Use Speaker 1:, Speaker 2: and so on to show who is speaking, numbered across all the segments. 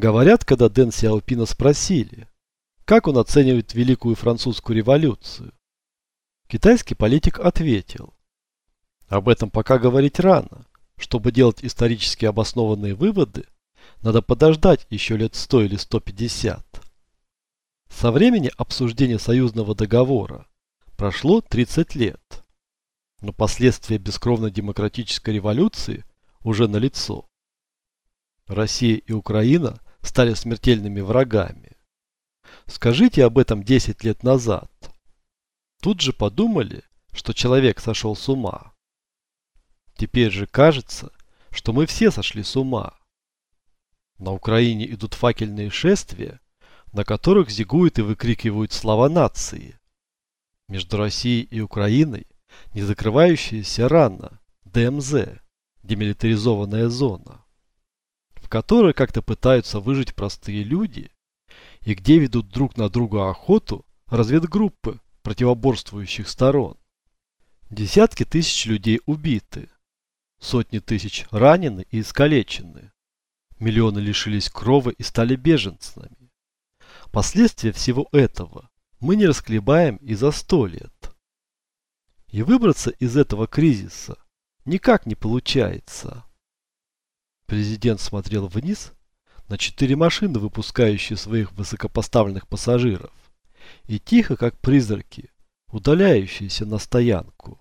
Speaker 1: Говорят, когда Дэн Сяопина спросили, как он оценивает Великую Французскую революцию, китайский политик ответил, об этом пока говорить рано. Чтобы делать исторически обоснованные выводы, надо подождать еще лет 100 или 150. Со времени обсуждения союзного договора прошло 30 лет, но последствия бескровной демократической революции уже налицо. Россия и Украина стали смертельными врагами. Скажите об этом 10 лет назад. Тут же подумали, что человек сошел с ума. Теперь же кажется, что мы все сошли с ума. На Украине идут факельные шествия, на которых зигуют и выкрикивают слова нации. Между Россией и Украиной не закрывающаяся рана ДМЗ, демилитаризованная зона, которой как-то пытаются выжить простые люди и где ведут друг на друга охоту разведгруппы противоборствующих сторон. Десятки тысяч людей убиты, Сотни тысяч ранены и искалечены. Миллионы лишились крови и стали беженцами. Последствия всего этого мы не расклебаем и за сто лет. И выбраться из этого кризиса никак не получается. Президент смотрел вниз на четыре машины, выпускающие своих высокопоставленных пассажиров, и тихо, как призраки, удаляющиеся на стоянку.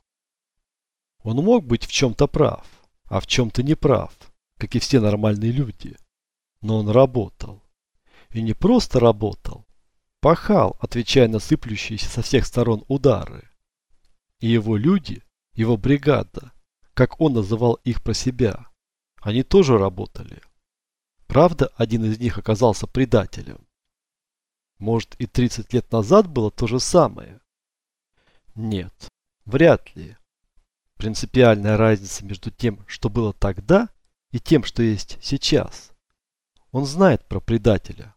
Speaker 1: Он мог быть в чем-то прав, а в чем-то не прав, как и все нормальные люди. Но он работал. И не просто работал. Пахал, отвечая на сыплющиеся со всех сторон удары. И его люди, его бригада, как он называл их про себя, они тоже работали. Правда, один из них оказался предателем. Может и 30 лет назад было то же самое? Нет, вряд ли принципиальная разница между тем, что было тогда, и тем, что есть сейчас. Он знает про предателя.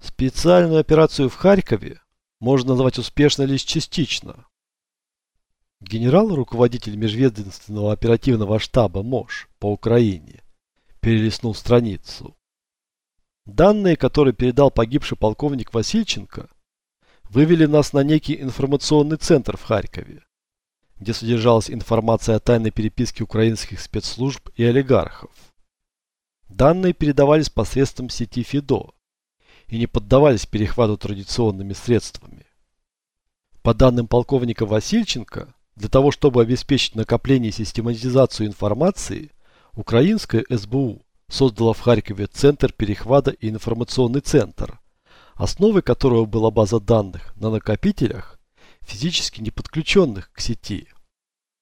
Speaker 1: Специальную операцию в Харькове можно назвать успешной лишь частично. Генерал, руководитель межведомственного оперативного штаба МОШ по Украине, перелистнул страницу. Данные, которые передал погибший полковник Васильченко, вывели нас на некий информационный центр в Харькове где содержалась информация о тайной переписке украинских спецслужб и олигархов. Данные передавались посредством сети ФИДО и не поддавались перехвату традиционными средствами. По данным полковника Васильченко, для того, чтобы обеспечить накопление и систематизацию информации, украинская СБУ создала в Харькове Центр перехвата и информационный центр, основой которого была база данных на накопителях физически не подключенных к сети.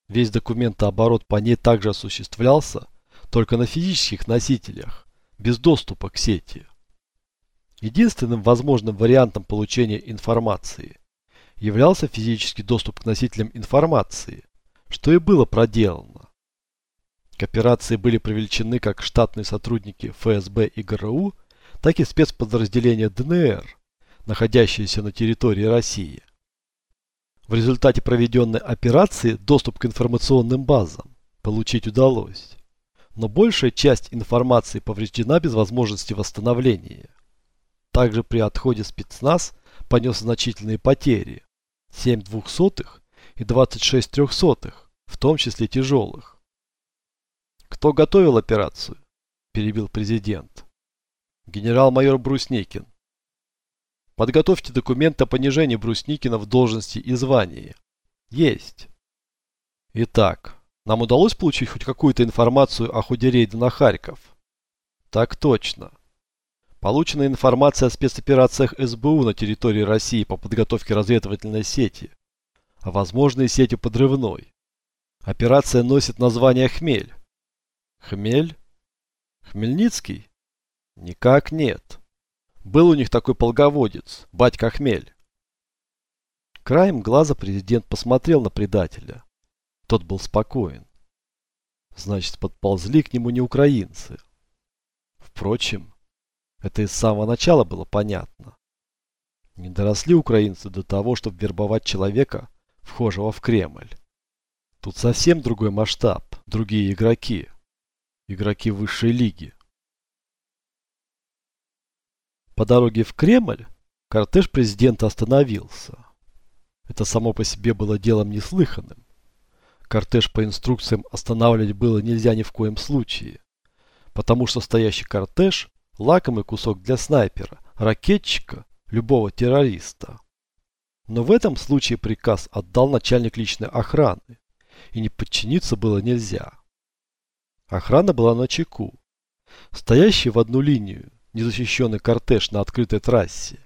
Speaker 1: Весь документооборот по ней также осуществлялся только на физических носителях, без доступа к сети. Единственным возможным вариантом получения информации являлся физический доступ к носителям информации, что и было проделано. К операции были привлечены как штатные сотрудники ФСБ и ГРУ, так и спецподразделения ДНР, находящиеся на территории России. В результате проведенной операции доступ к информационным базам получить удалось. Но большая часть информации повреждена без возможности восстановления. Также при отходе спецназ понес значительные потери. 7 двухсотых и 26 трехсотых, в том числе тяжелых. «Кто готовил операцию?» – перебил президент. «Генерал-майор Брусникин. Подготовьте документ о понижении Брусникина в должности и звании. Есть. Итак, нам удалось получить хоть какую-то информацию о ходе рейда на Харьков? Так точно. Получена информация о спецоперациях СБУ на территории России по подготовке разведывательной сети, о возможной сети подрывной. Операция носит название «Хмель». Хмель? Хмельницкий? Никак нет. Был у них такой полководец, батька Хмель. Краем глаза президент посмотрел на предателя. Тот был спокоен. Значит, подползли к нему не украинцы. Впрочем, это и с самого начала было понятно. Не доросли украинцы до того, чтобы вербовать человека, вхожего в Кремль. Тут совсем другой масштаб, другие игроки. Игроки высшей лиги. По дороге в Кремль кортеж президента остановился. Это само по себе было делом неслыханным. Кортеж по инструкциям останавливать было нельзя ни в коем случае, потому что стоящий кортеж – лакомый кусок для снайпера, ракетчика, любого террориста. Но в этом случае приказ отдал начальник личной охраны, и не подчиниться было нельзя. Охрана была на чеку. Стоящий в одну линию незащищенный кортеж на открытой трассе.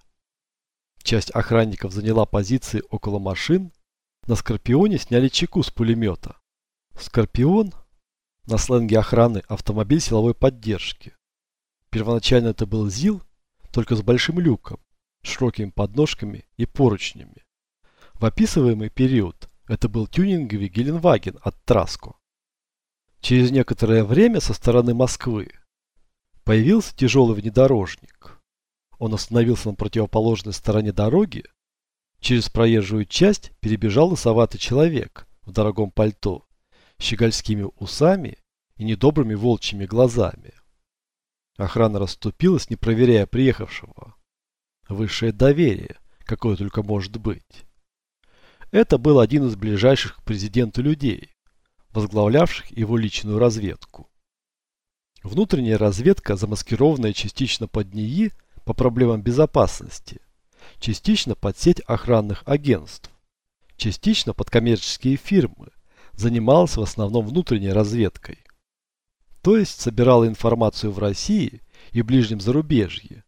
Speaker 1: Часть охранников заняла позиции около машин, на Скорпионе сняли чеку с пулемета. Скорпион на сленге охраны автомобиль силовой поддержки. Первоначально это был ЗИЛ, только с большим люком, широкими подножками и поручнями. В описываемый период это был тюнинговый Геленваген от Траско. Через некоторое время со стороны Москвы появился тяжелый внедорожник. Он остановился на противоположной стороне дороги. Через проезжую часть перебежал лысоватый человек в дорогом пальто, щегольскими усами и недобрыми волчьими глазами. Охрана расступилась, не проверяя приехавшего. Высшее доверие, какое только может быть. Это был один из ближайших к президенту людей, возглавлявших его личную разведку. Внутренняя разведка, замаскированная частично под НИИ по проблемам безопасности, частично под сеть охранных агентств, частично под коммерческие фирмы, занималась в основном внутренней разведкой. То есть собирала информацию в России и ближнем зарубежье,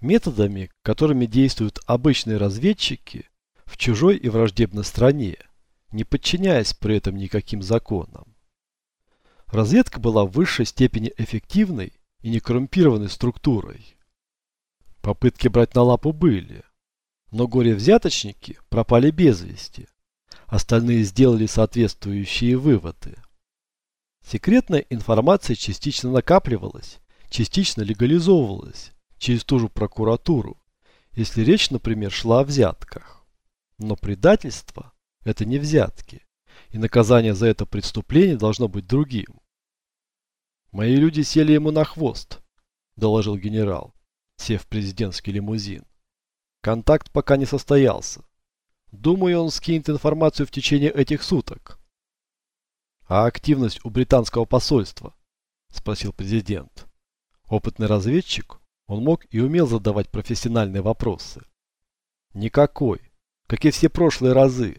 Speaker 1: методами, которыми действуют обычные разведчики в чужой и враждебной стране, не подчиняясь при этом никаким законам. Разведка была в высшей степени эффективной и некоррумпированной структурой. Попытки брать на лапу были, но горе-взяточники пропали без вести. Остальные сделали соответствующие выводы. Секретная информация частично накапливалась, частично легализовывалась через ту же прокуратуру, если речь, например, шла о взятках. Но предательство – это не взятки, и наказание за это преступление должно быть другим. «Мои люди сели ему на хвост», – доложил генерал, сев в президентский лимузин. «Контакт пока не состоялся. Думаю, он скинет информацию в течение этих суток. А активность у британского посольства? Спросил президент. Опытный разведчик, он мог и умел задавать профессиональные вопросы. Никакой, как и все прошлые разы.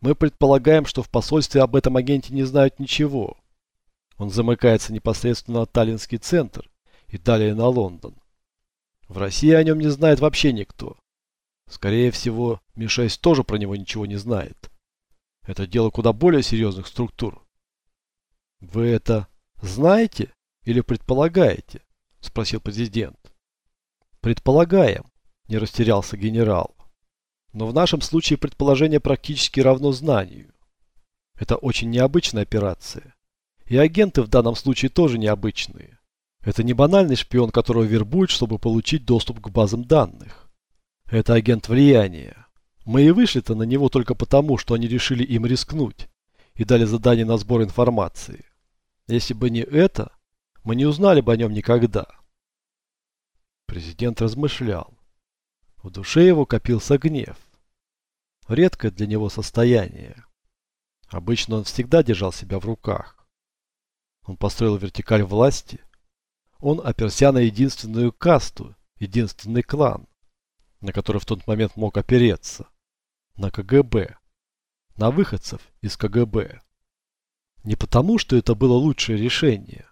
Speaker 1: Мы предполагаем, что в посольстве об этом агенте не знают ничего. Он замыкается непосредственно на Таллинский центр и далее на Лондон. В России о нем не знает вообще никто. Скорее всего, Ми-6 тоже про него ничего не знает. Это дело куда более серьезных структур. Вы это знаете или предполагаете? Спросил президент. Предполагаем, не растерялся генерал. Но в нашем случае предположение практически равно знанию. Это очень необычная операция. И агенты в данном случае тоже необычные. Это не банальный шпион, которого вербуют, чтобы получить доступ к базам данных. Это агент влияния. Мы и вышли-то на него только потому, что они решили им рискнуть и дали задание на сбор информации. Если бы не это, мы не узнали бы о нем никогда. Президент размышлял. В душе его копился гнев. Редкое для него состояние. Обычно он всегда держал себя в руках. Он построил вертикаль власти. Он оперся на единственную касту, единственный клан, на который в тот момент мог опереться на КГБ, на выходцев из КГБ. Не потому, что это было лучшее решение,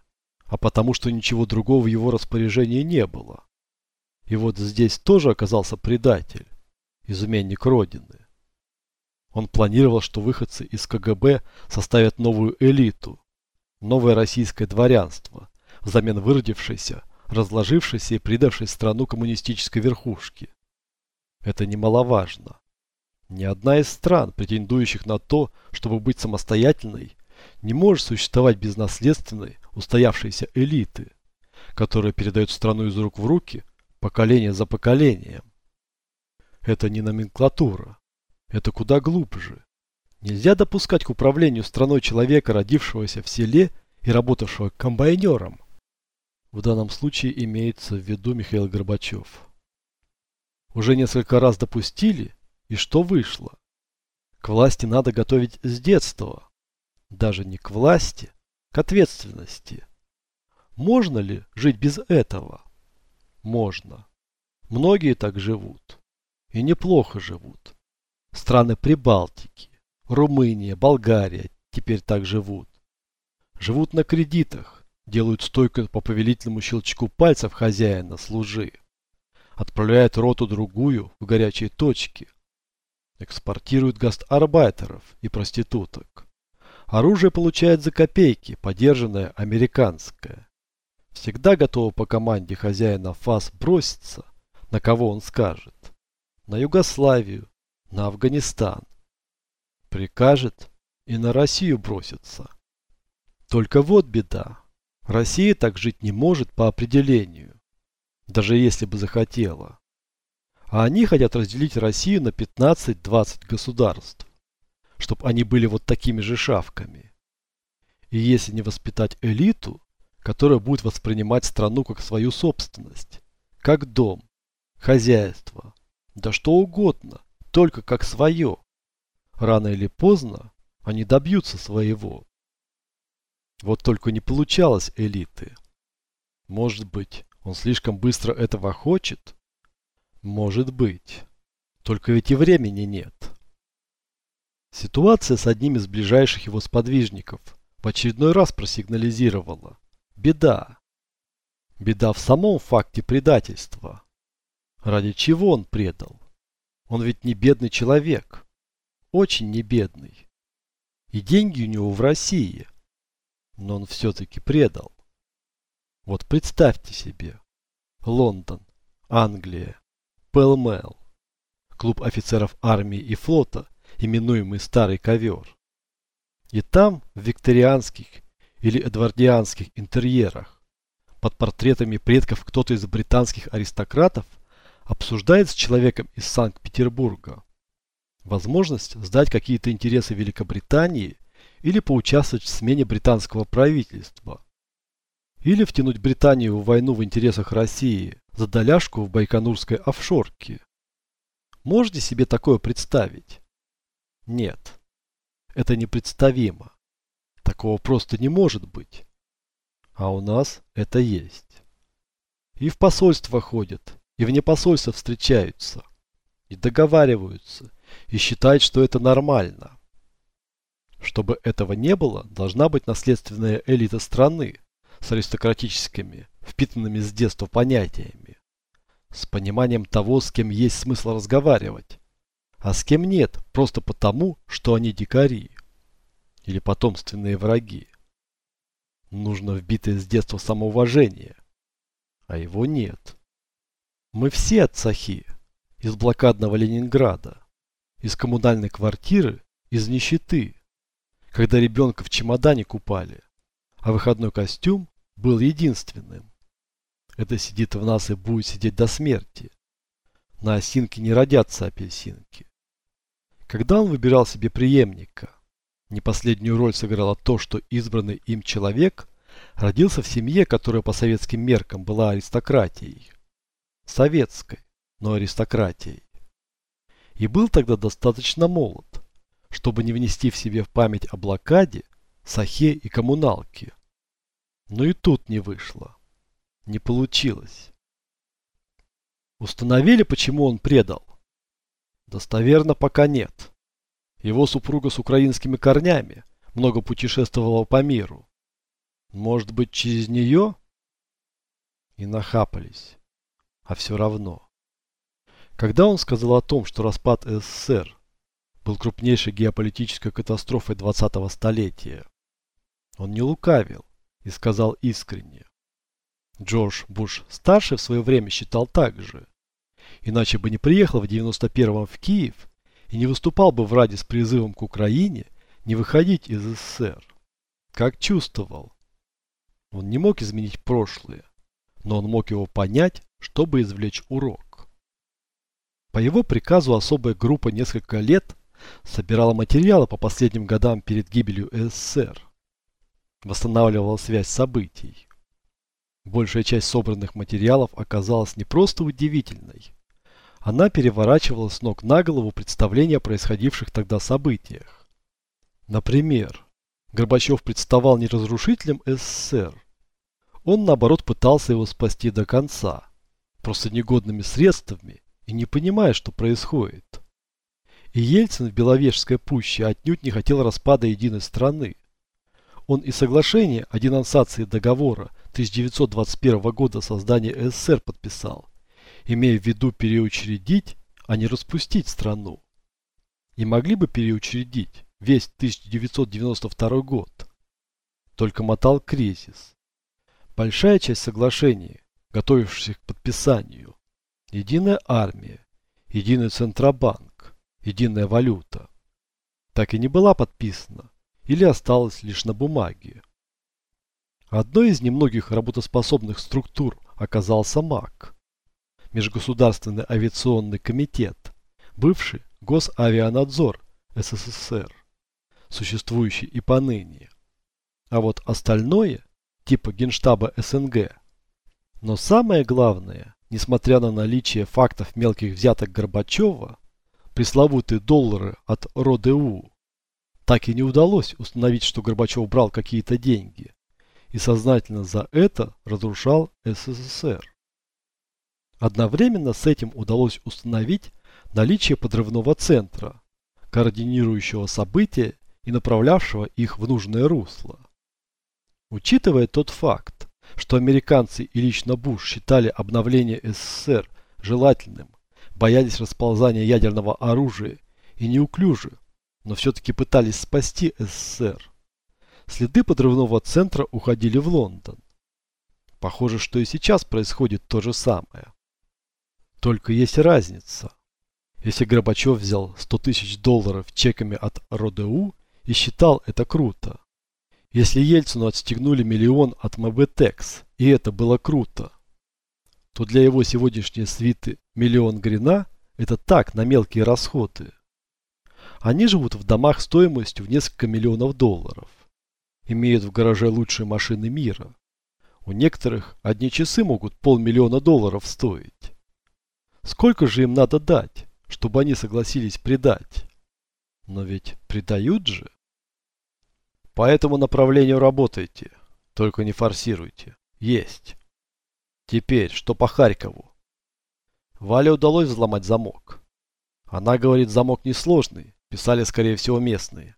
Speaker 1: а потому, что ничего другого в его распоряжении не было. И вот здесь тоже оказался предатель, изменник Родины. Он планировал, что выходцы из КГБ составят новую элиту, новое российское дворянство, взамен выродившейся, разложившейся и предавшей страну коммунистической верхушки. Это немаловажно. Ни одна из стран, претендующих на то, чтобы быть самостоятельной, не может существовать без наследственной, устоявшейся элиты, которая передает страну из рук в руки, поколение за поколением. Это не номенклатура. Это куда глубже. Нельзя допускать к управлению страной человека, родившегося в селе и работавшего комбайнером. В данном случае имеется в виду Михаил Горбачев. Уже несколько раз допустили, и что вышло? К власти надо готовить с детства. Даже не к власти, к ответственности. Можно ли жить без этого? Можно. Многие так живут. И неплохо живут. Страны Прибалтики, Румыния, Болгария теперь так живут. Живут на кредитах, делают стойку по повелительному щелчку пальцев хозяина служи. Отправляют роту другую в горячие точки. Экспортируют гастарбайтеров и проституток. Оружие получает за копейки, подержанное американское. Всегда готово по команде хозяина ФАС броситься, на кого он скажет. На Югославию, на Афганистан. Прикажет и на Россию бросится. Только вот беда. Россия так жить не может по определению. Даже если бы захотела. А они хотят разделить Россию на 15-20 государств. Чтобы они были вот такими же шавками. И если не воспитать элиту, которая будет воспринимать страну как свою собственность, как дом, хозяйство, да что угодно, только как свое. Рано или поздно они добьются своего. Вот только не получалось элиты. Может быть, он слишком быстро этого хочет? Может быть. Только ведь и времени нет. Ситуация с одним из ближайших его сподвижников в очередной раз просигнализировала. Беда. Беда в самом факте предательства. Ради чего он предал? Он ведь не бедный человек. Очень не бедный. И деньги у него в России. Но он все-таки предал. Вот представьте себе. Лондон, Англия, Пэлмэл, клуб офицеров армии и флота, именуемый Старый Ковер. И там, в викторианских или эдвардианских интерьерах, под портретами предков кто-то из британских аристократов – обсуждает с человеком из Санкт-Петербурга возможность сдать какие-то интересы Великобритании или поучаствовать в смене британского правительства. Или втянуть Британию в войну в интересах России за доляшку в байконурской офшорке. Можете себе такое представить? Нет. Это непредставимо. Такого просто не может быть. А у нас это есть. И в посольство ходят, и вне посольства встречаются, и договариваются, и считают, что это нормально. Чтобы этого не было, должна быть наследственная элита страны с аристократическими, впитанными с детства понятиями, с пониманием того, с кем есть смысл разговаривать, а с кем нет, просто потому, что они дикари или потомственные враги. Нужно вбитое с детства самоуважение, а его нет. Мы все отцахи. Из блокадного Ленинграда. Из коммунальной квартиры. Из нищеты. Когда ребенка в чемодане купали. А выходной костюм был единственным. Это сидит в нас и будет сидеть до смерти. На осинке не родятся апельсинки. Когда он выбирал себе преемника, не последнюю роль сыграло то, что избранный им человек родился в семье, которая по советским меркам была аристократией советской, но аристократией. И был тогда достаточно молод, чтобы не внести в себе в память о блокаде, сахе и коммуналке. Но и тут не вышло. Не получилось. Установили, почему он предал? Достоверно пока нет. Его супруга с украинскими корнями много путешествовала по миру. Может быть, через нее? И нахапались а все равно. Когда он сказал о том, что распад СССР был крупнейшей геополитической катастрофой 20-го столетия, он не лукавил и сказал искренне. Джордж Буш-старший в свое время считал так же. Иначе бы не приехал в 91-м в Киев и не выступал бы в Раде с призывом к Украине не выходить из СССР. Как чувствовал. Он не мог изменить прошлое, но он мог его понять чтобы извлечь урок. По его приказу особая группа несколько лет собирала материалы по последним годам перед гибелью СССР. Восстанавливала связь событий. Большая часть собранных материалов оказалась не просто удивительной. Она переворачивала с ног на голову представления о происходивших тогда событиях. Например, Горбачев представал не разрушителем СССР. Он, наоборот, пытался его спасти до конца, просто негодными средствами и не понимая, что происходит. И Ельцин в Беловежской пуще отнюдь не хотел распада единой страны. Он и соглашение о денонсации договора 1921 года создания СССР подписал, имея в виду переучредить, а не распустить страну. И могли бы переучредить весь 1992 год. Только мотал кризис. Большая часть соглашений, готовившихся к подписанию, единая армия, единый Центробанк, единая валюта, так и не была подписана или осталась лишь на бумаге. Одной из немногих работоспособных структур оказался МАК, Межгосударственный авиационный комитет, бывший Госавианадзор СССР, существующий и поныне. А вот остальное, типа Генштаба СНГ. Но самое главное, несмотря на наличие фактов мелких взяток Горбачева, пресловутые доллары от РОДУ, так и не удалось установить, что Горбачев брал какие-то деньги и сознательно за это разрушал СССР. Одновременно с этим удалось установить наличие подрывного центра, координирующего события и направлявшего их в нужное русло. Учитывая тот факт, что американцы и лично Буш считали обновление СССР желательным, боялись расползания ядерного оружия и неуклюже, но все-таки пытались спасти СССР, Следы подрывного центра уходили в Лондон. Похоже, что и сейчас происходит то же самое. Только есть разница. Если Горбачев взял 100 тысяч долларов чеками от РОДУ и считал это круто. Если Ельцину отстегнули миллион от МБТекс, и это было круто, то для его сегодняшней свиты миллион грина – это так, на мелкие расходы. Они живут в домах стоимостью в несколько миллионов долларов имеют в гараже лучшие машины мира. У некоторых одни часы могут полмиллиона долларов стоить. Сколько же им надо дать, чтобы они согласились предать? Но ведь предают же. По этому направлению работайте, только не форсируйте. Есть. Теперь, что по Харькову? Вале удалось взломать замок. Она говорит, замок несложный, писали, скорее всего, местные.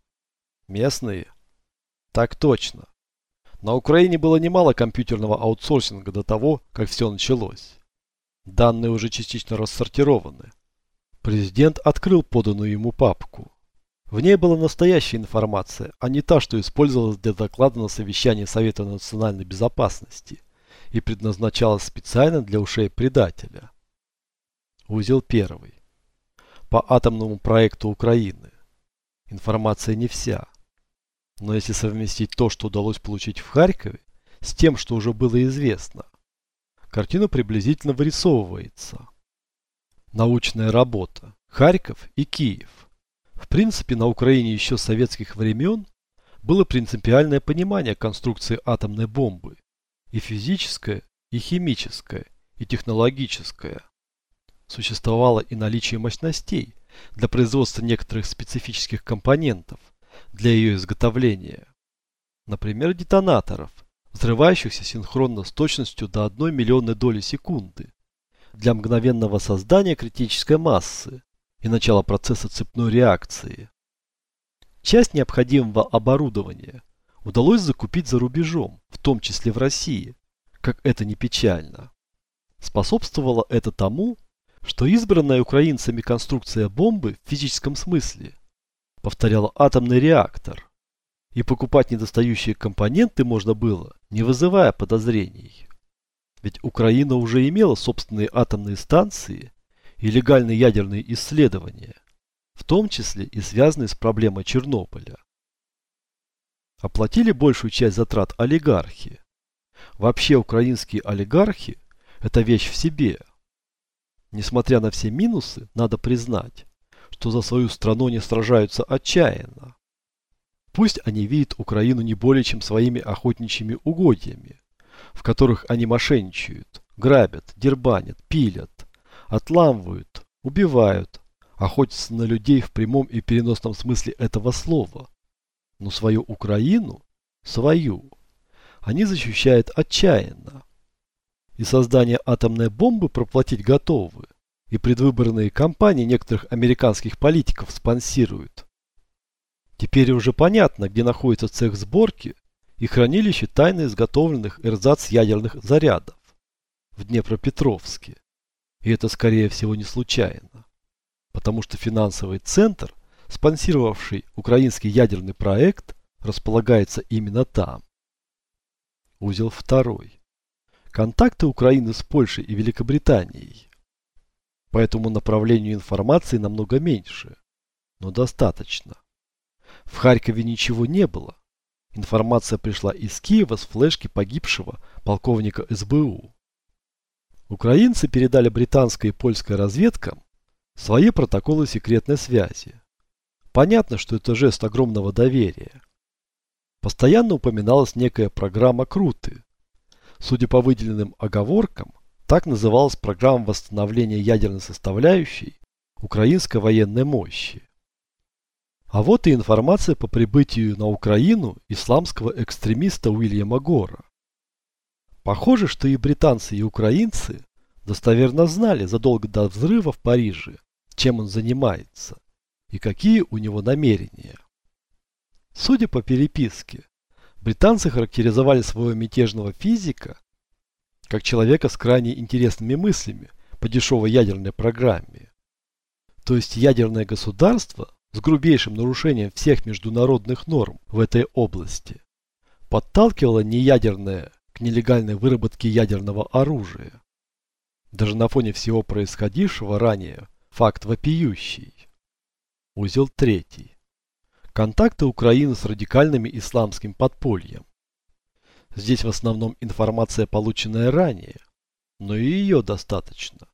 Speaker 1: Местные? Так точно. На Украине было немало компьютерного аутсорсинга до того, как все началось. Данные уже частично рассортированы. Президент открыл поданную ему папку. В ней была настоящая информация, а не та, что использовалась для доклада на совещании Совета национальной безопасности и предназначалась специально для ушей предателя. Узел первый. По атомному проекту Украины. Информация не вся. Но если совместить то, что удалось получить в Харькове, с тем, что уже было известно, картина приблизительно вырисовывается. Научная работа. Харьков и Киев. В принципе, на Украине еще с советских времен было принципиальное понимание конструкции атомной бомбы. И физическое, и химическое, и технологическое. Существовало и наличие мощностей для производства некоторых специфических компонентов – для ее изготовления. Например, детонаторов, взрывающихся синхронно с точностью до 1 миллионной доли секунды для мгновенного создания критической массы и начала процесса цепной реакции. Часть необходимого оборудования удалось закупить за рубежом, в том числе в России, как это не печально. Способствовало это тому, что избранная украинцами конструкция бомбы в физическом смысле повторяла атомный реактор. И покупать недостающие компоненты можно было, не вызывая подозрений. Ведь Украина уже имела собственные атомные станции и легальные ядерные исследования, в том числе и связанные с проблемой Чернобыля. Оплатили большую часть затрат олигархи. Вообще украинские олигархи – это вещь в себе. Несмотря на все минусы, надо признать, что за свою страну не сражаются отчаянно. Пусть они видят Украину не более чем своими охотничьими угодьями, в которых они мошенничают, грабят, дербанят, пилят, отламывают, убивают, охотятся на людей в прямом и переносном смысле этого слова. Но свою Украину, свою, они защищают отчаянно. И создание атомной бомбы проплатить готовы. И предвыборные кампании некоторых американских политиков спонсируют. Теперь уже понятно, где находится цех сборки и хранилище тайно изготовленных эрзац ядерных зарядов в Днепропетровске. И это скорее всего не случайно. Потому что финансовый центр, спонсировавший украинский ядерный проект, располагается именно там. Узел второй. Контакты Украины с Польшей и Великобританией. По этому направлению информации намного меньше, но достаточно. В Харькове ничего не было. Информация пришла из Киева с флешки погибшего полковника СБУ. Украинцы передали британской и польской разведкам свои протоколы секретной связи. Понятно, что это жест огромного доверия. Постоянно упоминалась некая программа Круты. Судя по выделенным оговоркам, так называлась программа восстановления ядерной составляющей украинской военной мощи. А вот и информация по прибытию на Украину исламского экстремиста Уильяма Гора. Похоже, что и британцы, и украинцы достоверно знали задолго до взрыва в Париже, чем он занимается и какие у него намерения. Судя по переписке, британцы характеризовали своего мятежного физика как человека с крайне интересными мыслями по дешевой ядерной программе. То есть ядерное государство с грубейшим нарушением всех международных норм в этой области, подталкивала неядерное к нелегальной выработке ядерного оружия. Даже на фоне всего происходившего ранее факт вопиющий. Узел третий. Контакты Украины с радикальными исламским подпольем. Здесь в основном информация, полученная ранее, но и ее достаточно.